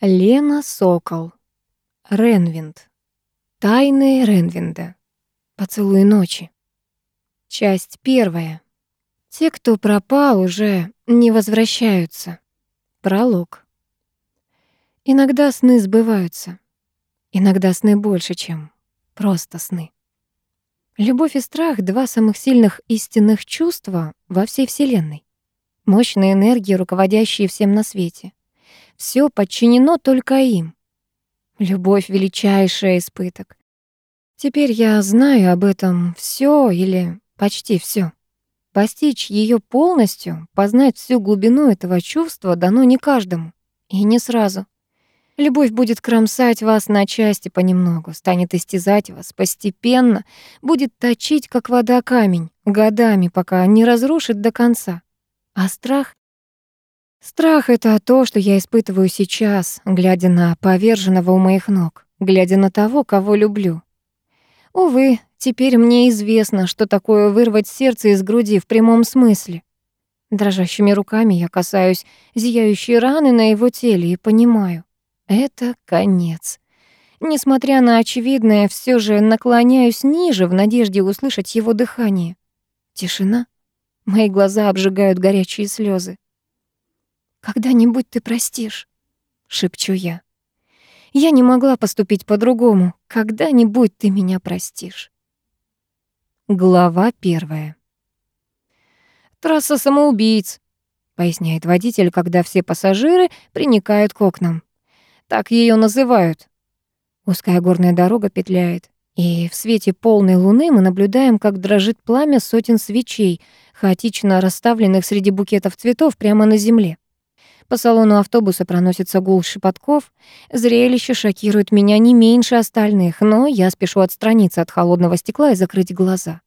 Лена Сокол. Ренвинд. Тайны Ренвинда. Поцелуй ночи. Часть первая. Те, кто пропал, уже не возвращаются. Пролог. Иногда сны сбываются. Иногда сны больше, чем просто сны. Любовь и страх — два самых сильных истинных чувства во всей Вселенной. Мощные энергии, руководящие всем на свете. Все подчинено только им. Любовь — величайший испыток. Теперь я знаю об этом все или почти все. Постичь ее полностью, познать всю глубину этого чувства дано не каждому. И не сразу. Любовь будет кромсать вас на части понемногу, станет истязать вас постепенно, будет точить, как вода камень, годами, пока не разрушит до конца. А страх Страх — это то, что я испытываю сейчас, глядя на поверженного у моих ног, глядя на того, кого люблю. Увы, теперь мне известно, что такое вырвать сердце из груди в прямом смысле. Дрожащими руками я касаюсь зияющей раны на его теле и понимаю — это конец. Несмотря на очевидное, все же наклоняюсь ниже в надежде услышать его дыхание. Тишина. Мои глаза обжигают горячие слезы. «Когда-нибудь ты простишь», — шепчу я. «Я не могла поступить по-другому. Когда-нибудь ты меня простишь». Глава первая. «Трасса самоубийц», — поясняет водитель, когда все пассажиры приникают к окнам. «Так ее называют». Узкая горная дорога петляет, и в свете полной луны мы наблюдаем, как дрожит пламя сотен свечей, хаотично расставленных среди букетов цветов прямо на земле. По салону автобуса проносится гул шепотков. Зрелище шокирует меня не меньше остальных, но я спешу отстраниться от холодного стекла и закрыть глаза.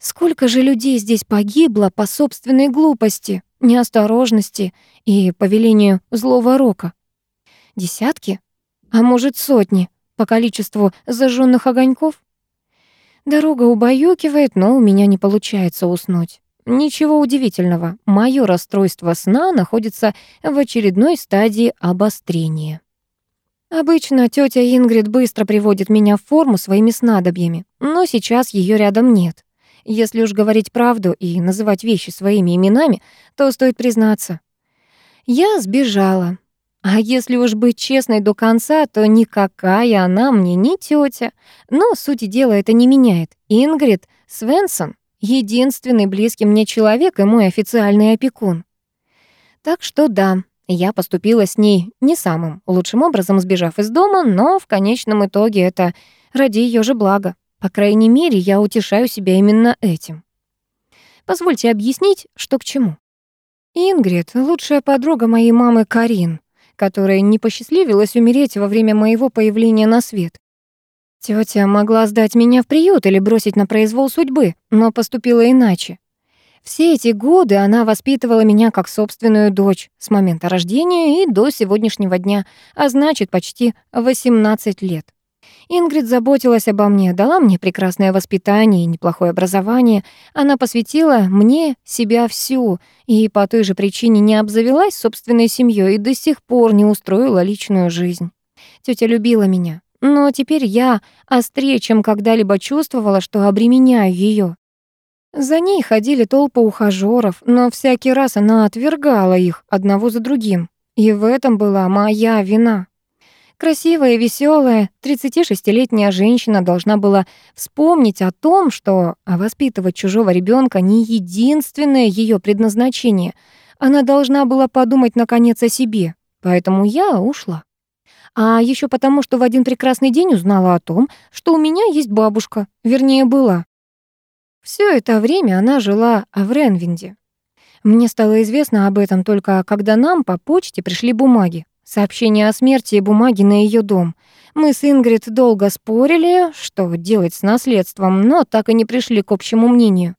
Сколько же людей здесь погибло по собственной глупости, неосторожности и по велению злого рока? Десятки? А может, сотни по количеству зажженных огоньков? Дорога убаюкивает, но у меня не получается уснуть. Ничего удивительного, мое расстройство сна находится в очередной стадии обострения. Обычно тетя Ингрид быстро приводит меня в форму своими снадобьями, но сейчас ее рядом нет. Если уж говорить правду и называть вещи своими именами, то стоит признаться. Я сбежала. А если уж быть честной до конца, то никакая она мне не тетя. Но сути дела это не меняет. Ингрид Свенсон единственный близкий мне человек и мой официальный опекун. Так что да, я поступила с ней не самым лучшим образом, сбежав из дома, но в конечном итоге это ради ее же блага. По крайней мере, я утешаю себя именно этим. Позвольте объяснить, что к чему. Ингрид — лучшая подруга моей мамы Карин, которая не посчастливилась умереть во время моего появления на свет. Тётя могла сдать меня в приют или бросить на произвол судьбы, но поступила иначе. Все эти годы она воспитывала меня как собственную дочь с момента рождения и до сегодняшнего дня, а значит, почти 18 лет. Ингрид заботилась обо мне, дала мне прекрасное воспитание и неплохое образование. Она посвятила мне себя всю и по той же причине не обзавелась собственной семьей и до сих пор не устроила личную жизнь. Тётя любила меня, но теперь я острее, чем когда-либо чувствовала, что обременяю ее. За ней ходили толпы ухажёров, но всякий раз она отвергала их одного за другим. И в этом была моя вина. Красивая веселая 36-летняя женщина должна была вспомнить о том, что воспитывать чужого ребенка не единственное ее предназначение. Она должна была подумать наконец о себе. Поэтому я ушла. А еще потому, что в один прекрасный день узнала о том, что у меня есть бабушка, вернее, была. Все это время она жила в Ренвинде. Мне стало известно об этом только когда нам по почте пришли бумаги. Сообщение о смерти и бумаги на ее дом. Мы с Ингрид долго спорили, что делать с наследством, но так и не пришли к общему мнению.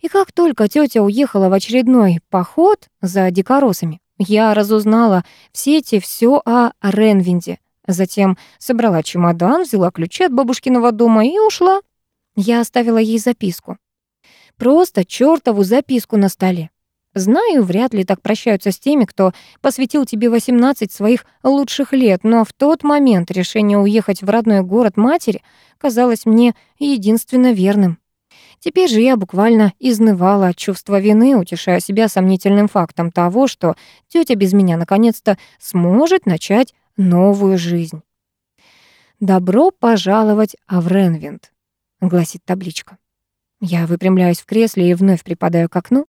И как только тетя уехала в очередной поход за дикоросами, я разузнала в сети все о Ренвинде. Затем собрала чемодан, взяла ключи от бабушкиного дома и ушла. Я оставила ей записку. Просто чёртову записку на столе. Знаю, вряд ли так прощаются с теми, кто посвятил тебе 18 своих лучших лет, но в тот момент решение уехать в родной город матери казалось мне единственно верным. Теперь же я буквально изнывала от чувства вины, утешая себя сомнительным фактом того, что тетя без меня наконец-то сможет начать новую жизнь. «Добро пожаловать в Ренвинд», — гласит табличка. Я выпрямляюсь в кресле и вновь припадаю к окну.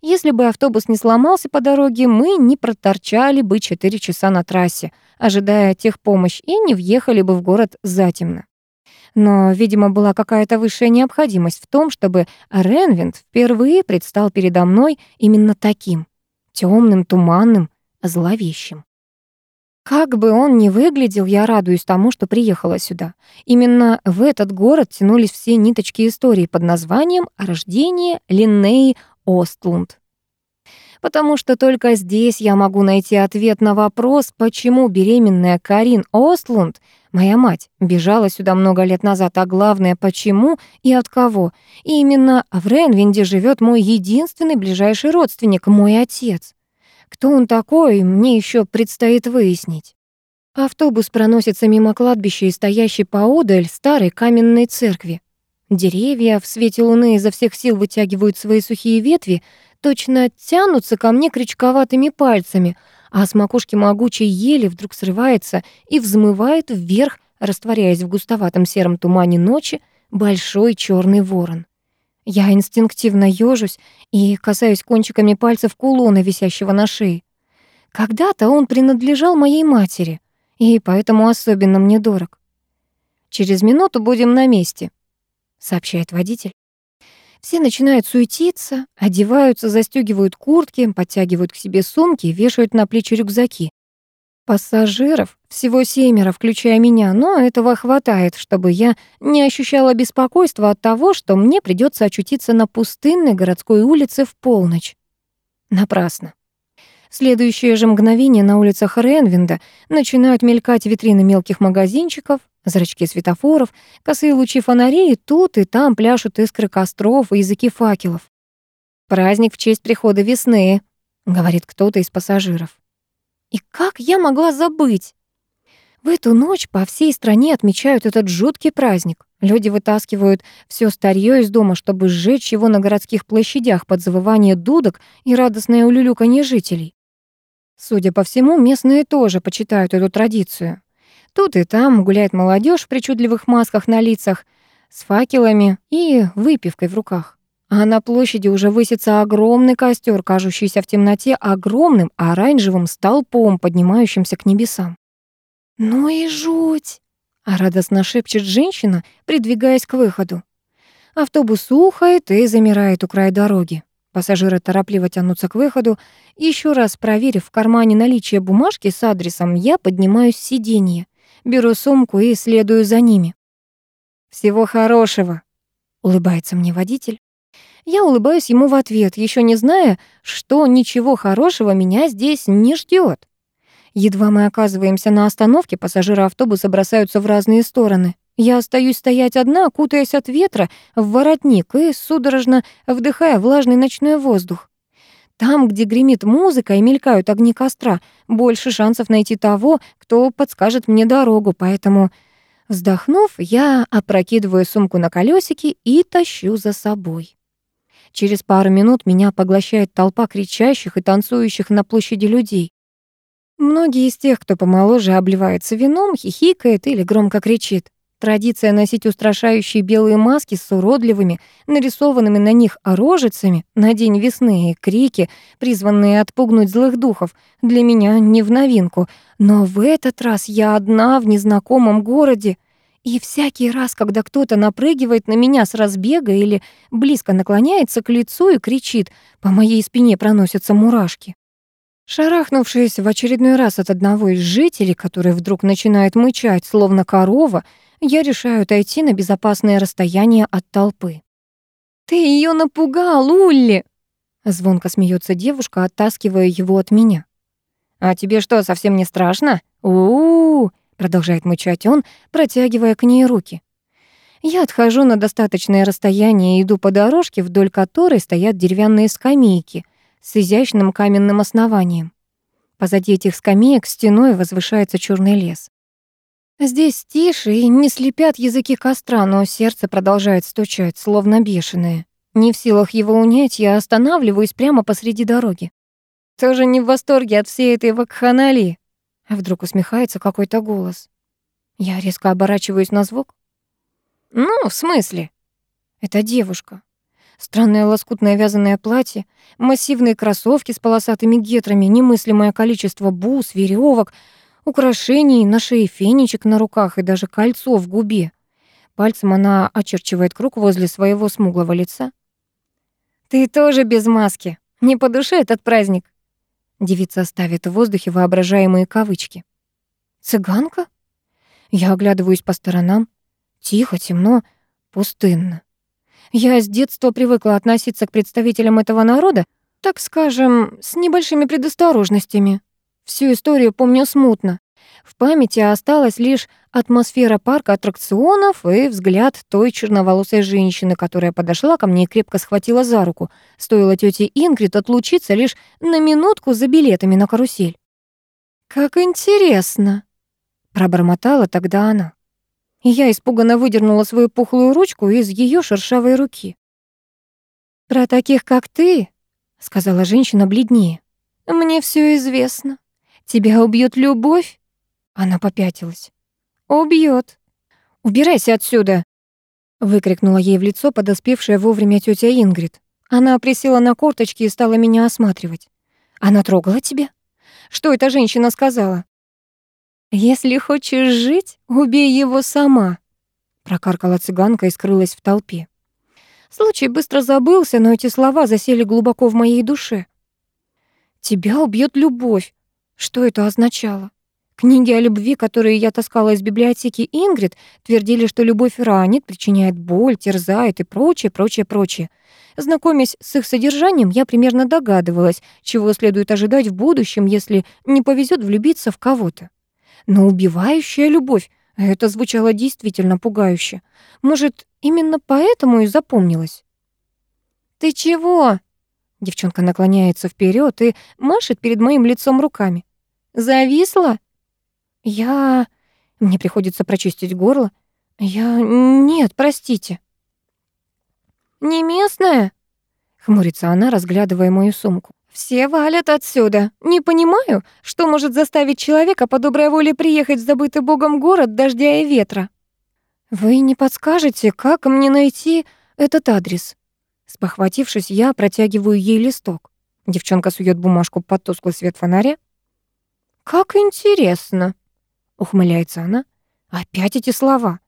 Если бы автобус не сломался по дороге, мы не проторчали бы 4 часа на трассе, ожидая техпомощь, и не въехали бы в город затемно. Но, видимо, была какая-то высшая необходимость в том, чтобы Ренвинд впервые предстал передо мной именно таким — темным, туманным, зловещим. Как бы он ни выглядел, я радуюсь тому, что приехала сюда. Именно в этот город тянулись все ниточки истории под названием «Рождение Линнеи Остлунд. Потому что только здесь я могу найти ответ на вопрос, почему беременная Карин Остлунд, моя мать, бежала сюда много лет назад, а главное, почему и от кого. И именно в Ренвинде живет мой единственный ближайший родственник, мой отец. Кто он такой, мне еще предстоит выяснить. Автобус проносится мимо кладбища и стоящей поодаль старой каменной церкви. Деревья в свете луны изо всех сил вытягивают свои сухие ветви, точно тянутся ко мне крючковатыми пальцами, а с макушки могучей ели вдруг срывается и взмывает вверх, растворяясь в густоватом сером тумане ночи, большой черный ворон. Я инстинктивно ёжусь и касаюсь кончиками пальцев кулона, висящего на шее. Когда-то он принадлежал моей матери, и поэтому особенно мне дорог. Через минуту будем на месте, сообщает водитель. Все начинают суетиться, одеваются, застегивают куртки, подтягивают к себе сумки и вешают на плечи рюкзаки. Пассажиров всего семеро, включая меня, но этого хватает, чтобы я не ощущала беспокойства от того, что мне придется очутиться на пустынной городской улице в полночь. Напрасно. В следующее же мгновение на улицах Ренвинда начинают мелькать витрины мелких магазинчиков, Зрачки светофоров, косые лучи фонарей, тут и там пляшут искры костров и языки факелов. «Праздник в честь прихода весны», — говорит кто-то из пассажиров. И как я могла забыть? В эту ночь по всей стране отмечают этот жуткий праздник. Люди вытаскивают все старье из дома, чтобы сжечь его на городских площадях под завывание дудок и радостное улюлюканье жителей. Судя по всему, местные тоже почитают эту традицию. Тут и там гуляет молодежь в причудливых масках на лицах, с факелами и выпивкой в руках. А на площади уже высится огромный костер, кажущийся в темноте огромным оранжевым столпом, поднимающимся к небесам. «Ну и жуть!» — радостно шепчет женщина, придвигаясь к выходу. Автобус ухает и замирает у края дороги. Пассажиры торопливо тянутся к выходу. Еще раз проверив в кармане наличие бумажки с адресом, я поднимаюсь с сиденья беру сумку и следую за ними. «Всего хорошего», — улыбается мне водитель. Я улыбаюсь ему в ответ, еще не зная, что ничего хорошего меня здесь не ждет. Едва мы оказываемся на остановке, пассажиры автобуса бросаются в разные стороны. Я остаюсь стоять одна, кутаясь от ветра в воротник и судорожно вдыхая влажный ночной воздух. Там, где гремит музыка и мелькают огни костра, больше шансов найти того, кто подскажет мне дорогу, поэтому, вздохнув, я опрокидываю сумку на колесики и тащу за собой. Через пару минут меня поглощает толпа кричащих и танцующих на площади людей. Многие из тех, кто помоложе, обливается вином, хихикает или громко кричит. Традиция носить устрашающие белые маски с уродливыми, нарисованными на них рожицами на день весны и крики, призванные отпугнуть злых духов, для меня не в новинку. Но в этот раз я одна в незнакомом городе. И всякий раз, когда кто-то напрыгивает на меня с разбега или близко наклоняется к лицу и кричит, по моей спине проносятся мурашки. Шарахнувшись в очередной раз от одного из жителей, который вдруг начинает мычать, словно корова, я решаю отойти на безопасное расстояние от толпы. «Ты ее напугал, Улли!» Звонко смеется девушка, оттаскивая его от меня. «А тебе что, совсем не страшно? у, -у, -у продолжает мычать он, протягивая к ней руки. Я отхожу на достаточное расстояние и иду по дорожке, вдоль которой стоят деревянные скамейки с изящным каменным основанием. Позади этих скамеек стеной возвышается черный лес. Здесь тише и не слепят языки костра, но сердце продолжает стучать, словно бешеное. Не в силах его унять, я останавливаюсь прямо посреди дороги. Тоже не в восторге от всей этой вакханалии. А вдруг усмехается какой-то голос. Я резко оборачиваюсь на звук. Ну, в смысле? Это девушка. Странное лоскутное вязаное платье, массивные кроссовки с полосатыми гетрами, немыслимое количество бус, веревок, украшений, на шее фенечек на руках и даже кольцо в губе. Пальцем она очерчивает круг возле своего смуглого лица. «Ты тоже без маски. Не по душе этот праздник». Девица ставит в воздухе воображаемые кавычки. «Цыганка?» Я оглядываюсь по сторонам. Тихо, темно, пустынно. Я с детства привыкла относиться к представителям этого народа, так скажем, с небольшими предосторожностями. Всю историю помню смутно. В памяти осталась лишь атмосфера парка аттракционов и взгляд той черноволосой женщины, которая подошла ко мне и крепко схватила за руку. Стоило тете Ингрид отлучиться лишь на минутку за билетами на карусель. «Как интересно!» — пробормотала тогда она. Я испуганно выдернула свою пухлую ручку из ее шершавой руки. «Про таких, как ты», — сказала женщина бледнее, — «мне все известно. Тебя убьет любовь?» Она попятилась. «Убьет. Убирайся отсюда!» Выкрикнула ей в лицо подоспевшая вовремя тетя Ингрид. Она присела на корточки и стала меня осматривать. «Она трогала тебя? Что эта женщина сказала?» «Если хочешь жить, убей его сама», — прокаркала цыганка и скрылась в толпе. Случай быстро забылся, но эти слова засели глубоко в моей душе. «Тебя убьет любовь. Что это означало? Книги о любви, которые я таскала из библиотеки Ингрид, твердили, что любовь ранит, причиняет боль, терзает и прочее, прочее, прочее. Знакомясь с их содержанием, я примерно догадывалась, чего следует ожидать в будущем, если не повезет влюбиться в кого-то. Но убивающая любовь — это звучало действительно пугающе. Может, именно поэтому и запомнилось? «Ты чего?» Девчонка наклоняется вперед и машет перед моим лицом руками. «Зависла?» «Я...» Мне приходится прочистить горло. «Я... Нет, простите». «Не местная?» Хмурится она, разглядывая мою сумку. «Все валят отсюда. Не понимаю, что может заставить человека по доброй воле приехать в забытый богом город дождя и ветра». «Вы не подскажете, как мне найти этот адрес?» Спохватившись, я протягиваю ей листок. Девчонка сует бумажку под тусклый свет фонаря. «Как интересно!» — ухмыляется она. «Опять эти слова!»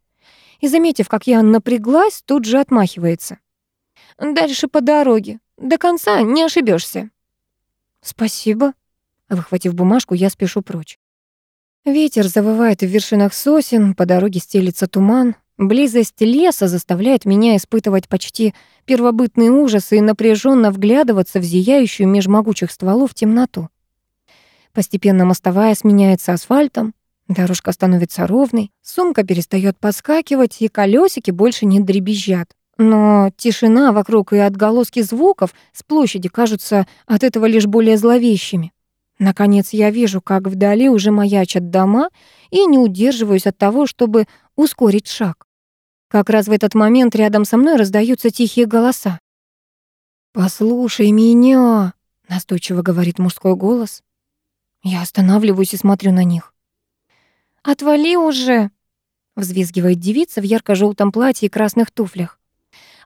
И, заметив, как я напряглась, тут же отмахивается. «Дальше по дороге. До конца не ошибешься. «Спасибо». Выхватив бумажку, я спешу прочь. Ветер завывает в вершинах сосен, по дороге стелится туман. Близость леса заставляет меня испытывать почти первобытный ужас и напряженно вглядываться в зияющую меж могучих стволов темноту. Постепенно мостовая сменяется асфальтом, дорожка становится ровной, сумка перестает подскакивать, и колесики больше не дребезжат. Но тишина вокруг и отголоски звуков с площади кажутся от этого лишь более зловещими. Наконец я вижу, как вдали уже маячат дома, и не удерживаюсь от того, чтобы ускорить шаг. Как раз в этот момент рядом со мной раздаются тихие голоса. «Послушай меня», — настойчиво говорит мужской голос. Я останавливаюсь и смотрю на них. «Отвали уже!» — взвизгивает девица в ярко желтом платье и красных туфлях.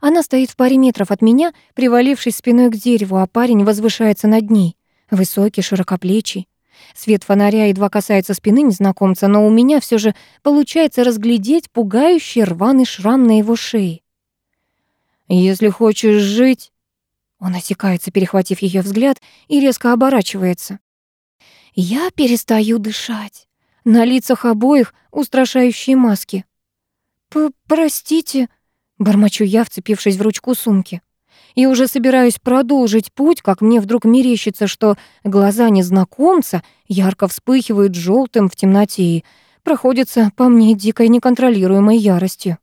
Она стоит в паре метров от меня, привалившись спиной к дереву, а парень возвышается над ней. Высокий, широкоплечий. Свет фонаря едва касается спины незнакомца, но у меня все же получается разглядеть пугающий рваный шрам на его шее. «Если хочешь жить...» Он осекается, перехватив ее взгляд, и резко оборачивается. Я перестаю дышать. На лицах обоих устрашающие маски. П «Простите», — бормочу я, вцепившись в ручку сумки и уже собираюсь продолжить путь, как мне вдруг мерещится, что глаза незнакомца ярко вспыхивают желтым в темноте и проходятся по мне дикой неконтролируемой яростью.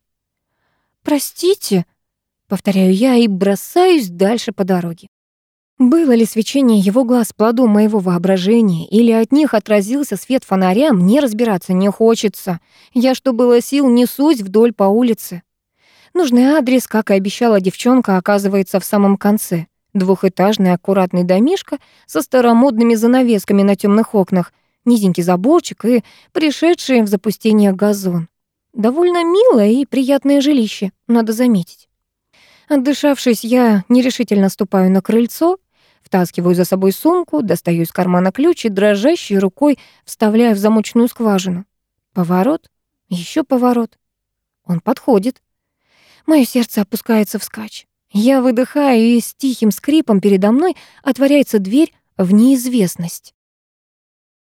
«Простите», — повторяю я и бросаюсь дальше по дороге. Было ли свечение его глаз плодом моего воображения, или от них отразился свет фонаря, мне разбираться не хочется. Я, что было сил, несусь вдоль по улице. Нужный адрес, как и обещала девчонка, оказывается в самом конце. Двухэтажный аккуратный домишко со старомодными занавесками на темных окнах, низенький заборчик и пришедший в запустение газон. Довольно милое и приятное жилище, надо заметить. Отдышавшись, я нерешительно ступаю на крыльцо, втаскиваю за собой сумку, достаю из кармана ключ и дрожащей рукой вставляю в замочную скважину. Поворот, еще поворот. Он подходит. Моё сердце опускается вскачь. Я выдыхаю, и с тихим скрипом передо мной отворяется дверь в неизвестность.